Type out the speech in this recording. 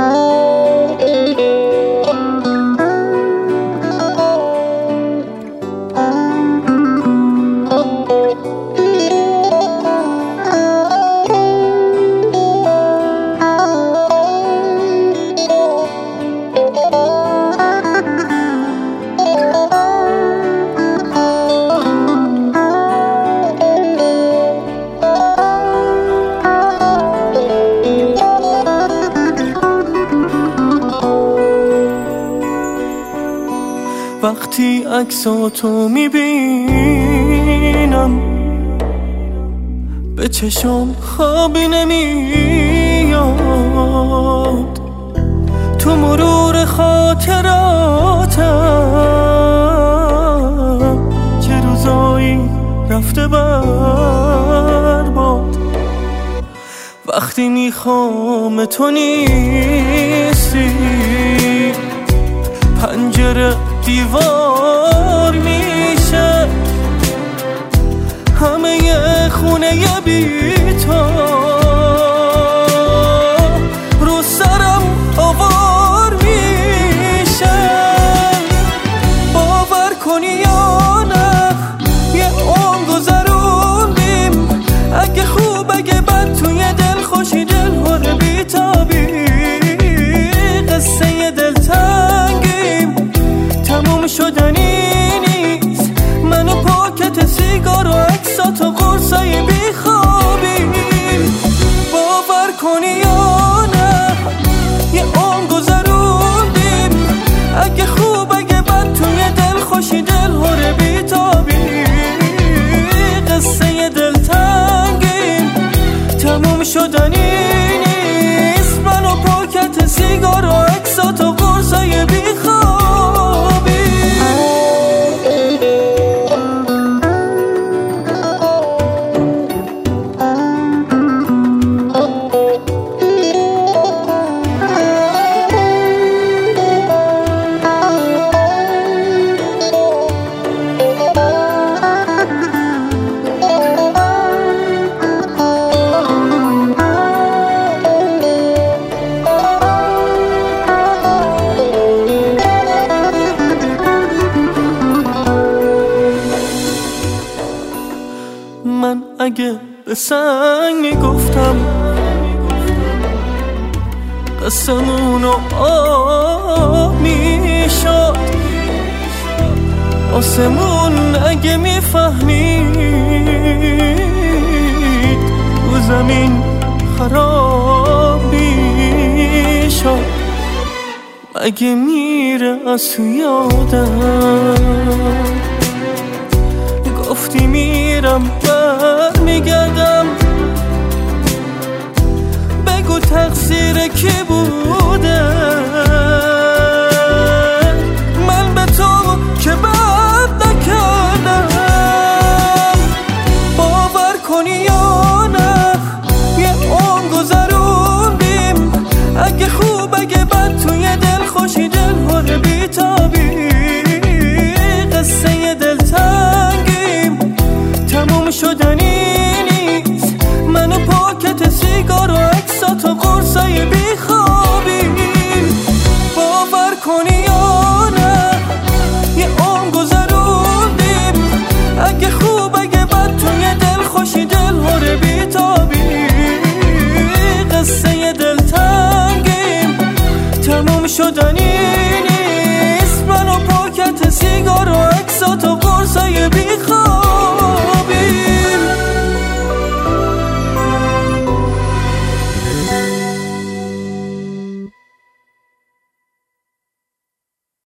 Oh. وقتی عکساتو می‌بینم به چشم خوابی نمیاد. تو مرور خاطراتم چه روزایی رفته باد. وقتی می‌خوام تو نیستی پنجره دیوار میشه. همه خونه بی سیگار اگه به سنگ می‌گفتم قسمونو آب می‌شد. آسمون اگه می‌فهمید رو زمین خراب می‌شد اگه میره از تو یادم بوده. من به تو که بد نکردم. باور کنی یا نه یه اون گذروندیم. اگه خوب اگه بد توی دل خوشی دل هر بیتابی. قصه دل تنگیم تموم شدنی سیگار و اکسات و قرصای بیخواد